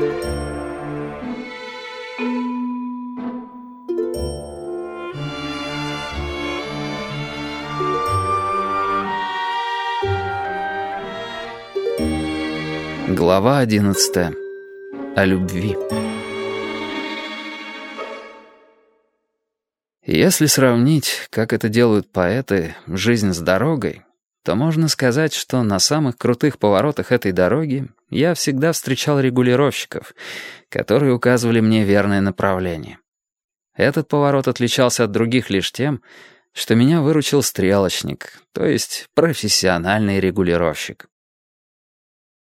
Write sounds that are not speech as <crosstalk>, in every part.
Глава одиннадцатая. О любви. Если сравнить, как это делают поэты, жизнь с дорогой, то можно сказать, что на самых крутых поворотах этой дороги я всегда встречал регулировщиков, которые указывали мне верное направление. Этот поворот отличался от других лишь тем, что меня выручил стрелочник, то есть профессиональный регулировщик.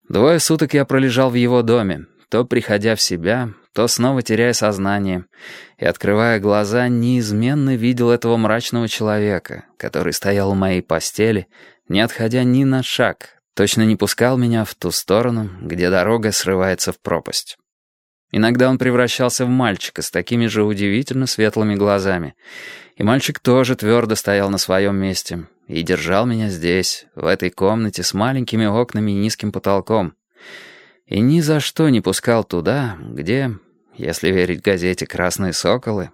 Двое суток я пролежал в его доме, то приходя в себя, то снова теряя сознание, и, открывая глаза, неизменно видел этого мрачного человека, который стоял у моей постели, не отходя ни на шаг, точно не пускал меня в ту сторону, где дорога срывается в пропасть. Иногда он превращался в мальчика с такими же удивительно светлыми глазами, и мальчик тоже твердо стоял на своем месте и держал меня здесь, в этой комнате с маленькими окнами и низким потолком, и ни за что не пускал туда, где, если верить газете «Красные соколы»,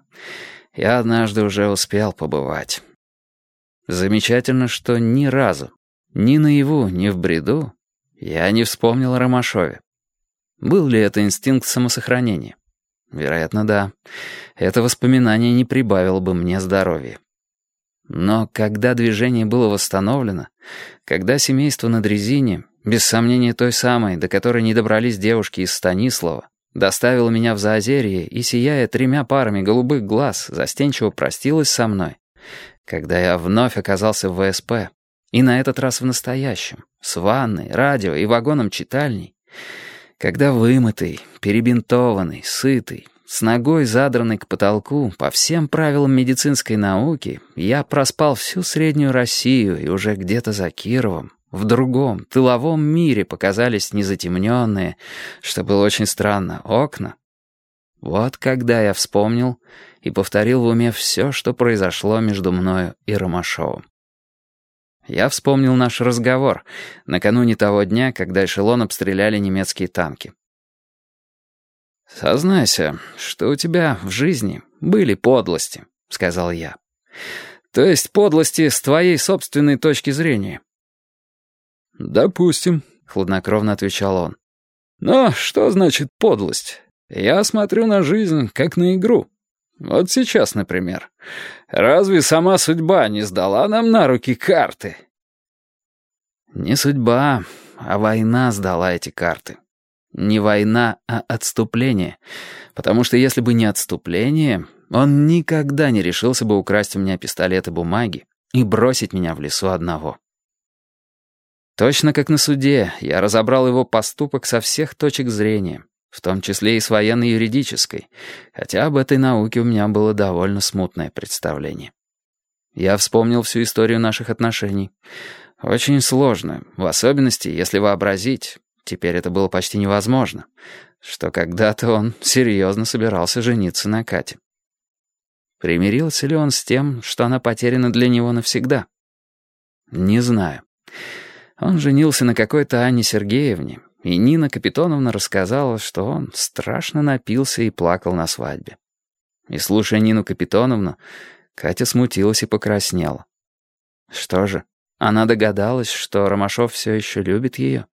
я однажды уже успел побывать. Замечательно, что ни разу, ни наяву, ни в бреду, я не вспомнил о Ромашове. Был ли это инстинкт самосохранения? Вероятно, да. Это воспоминание не прибавило бы мне здоровья. Но когда движение было восстановлено, когда семейство на дрезине, без сомнения той самой, до которой не добрались девушки из Станислава, доставило меня в Заозерье и, сияя тремя парами голубых глаз, застенчиво простилась со мной, когда я вновь оказался в ВСП, и на этот раз в настоящем, с ванной, радио и вагоном читальней, когда вымытый, перебинтованный, сытый, с ногой задранной к потолку, по всем правилам медицинской науки, я проспал всю Среднюю Россию и уже где-то за Кировом, в другом, тыловом мире показались незатемненные, что было очень странно, окна. Вот когда я вспомнил и повторил в уме все, что произошло между мною и Ромашовым. Я вспомнил наш разговор накануне того дня, когда эшелон обстреляли немецкие танки. «Сознайся, что у тебя в жизни были подлости», — сказал я. «То есть подлости с твоей собственной точки зрения». «Допустим», — хладнокровно отвечал он. «Но что значит подлость? Я смотрю на жизнь как на игру. Вот сейчас, например. Разве сама судьба не сдала нам на руки карты?» «Не судьба, а война сдала эти карты. Не война, а отступление. Потому что если бы не отступление, он никогда не решился бы украсть у меня пистолет и бумаги и бросить меня в лесу одного». Точно как на суде, я разобрал его поступок со всех точек зрения, в том числе и с военно-юридической, хотя об этой науке у меня было довольно смутное представление. Я вспомнил всю историю наших отношений. Очень сложно, в особенности, если вообразить, теперь это было почти невозможно, что когда-то он серьезно собирался жениться на Кате. Примирился ли он с тем, что она потеряна для него навсегда? Не знаю. Он женился на какой-то Анне Сергеевне, и Нина Капитоновна рассказала, что он страшно напился и плакал на свадьбе. И, слушая Нину Капитоновну, Катя смутилась и покраснела. Что же, она догадалась, что Ромашов все еще любит ее?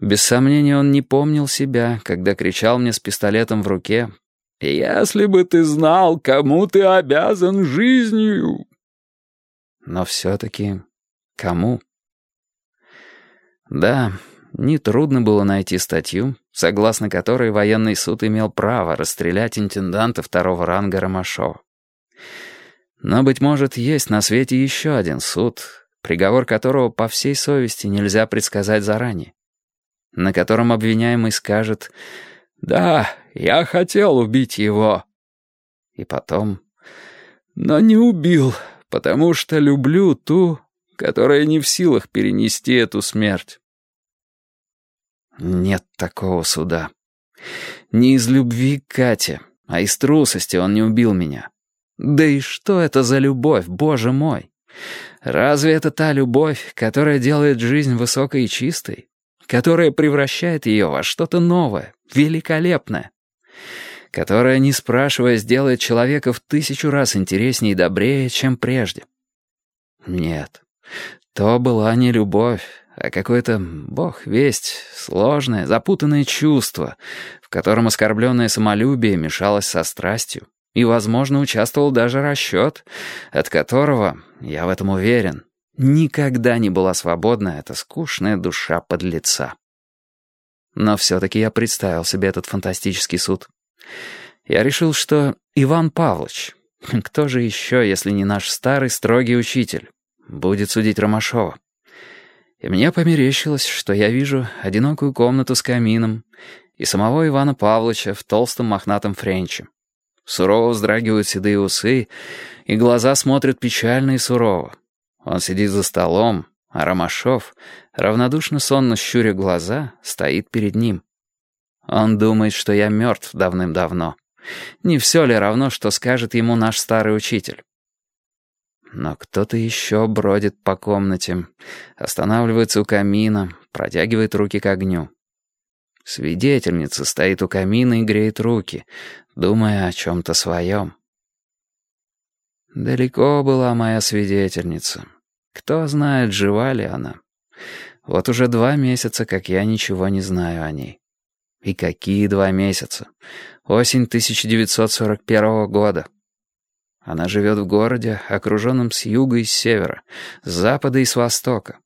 Без сомнения, он не помнил себя, когда кричал мне с пистолетом в руке «Если бы ты знал, кому ты обязан жизнью!» Но все-таки кому? Да, нетрудно было найти статью, согласно которой военный суд имел право расстрелять интенданта второго ранга Ромашова. Но, быть может, есть на свете еще один суд, приговор которого по всей совести нельзя предсказать заранее, на котором обвиняемый скажет «Да, я хотел убить его». И потом «Но не убил, потому что люблю ту, которая не в силах перенести эту смерть. Нет такого суда. Не из любви к Кате, а из трусости он не убил меня. Да и что это за любовь, боже мой? Разве это та любовь, которая делает жизнь высокой и чистой? которая превращает ее во что-то новое, великолепное, которая, не спрашивая, сделает человека в тысячу раз интереснее и добрее, чем прежде. Нет, то была не любовь, а какое-то, бог весть, сложное, запутанное чувство, в котором оскорбленное самолюбие мешалось со страстью, и, возможно, участвовал даже расчет, от которого, я в этом уверен, никогда не была свободна эта скучная душа подлеца. Но все-таки я представил себе этот фантастический суд. Я решил, что Иван Павлович, <laughs> кто же еще, если не наш старый строгий учитель, будет судить Ромашова. Мне померещилось, что я вижу одинокую комнату с камином и самого Ивана Павловича в толстом мохнатом френче. Сурово вздрагивают седые усы, и глаза смотрят печально и сурово. Он сидит за столом, а Ромашов, равнодушно сонно щуря глаза, стоит перед ним. Он думает, что я мертв давным-давно. Не все ли равно, что скажет ему наш старый учитель? Но кто-то еще бродит по комнате, останавливается у камина, протягивает руки к огню. Свидетельница стоит у камина и греет руки, думая о чем-то своем. Далеко была моя свидетельница. Кто знает, жива ли она. Вот уже два месяца, как я ничего не знаю о ней. И какие два месяца? Осень 1941 года. Она живет в городе, окруженном с юга и с севера, с запада и с востока.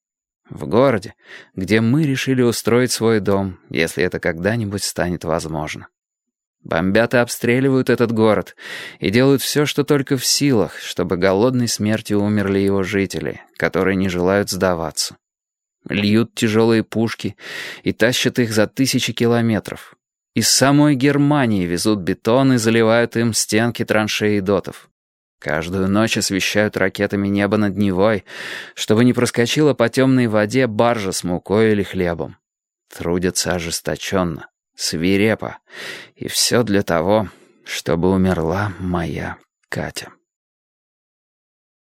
В городе, где мы решили устроить свой дом, если это когда-нибудь станет возможно. Бомбят и обстреливают этот город и делают все, что только в силах, чтобы голодной смертью умерли его жители, которые не желают сдаваться. Льют тяжелые пушки и тащат их за тысячи километров. Из самой Германии везут бетон и заливают им стенки траншеи дотов. Каждую ночь освещают ракетами небо над Невой, чтобы не проскочила по темной воде баржа с мукой или хлебом. Трудятся ожесточенно, свирепо, и все для того, чтобы умерла моя Катя.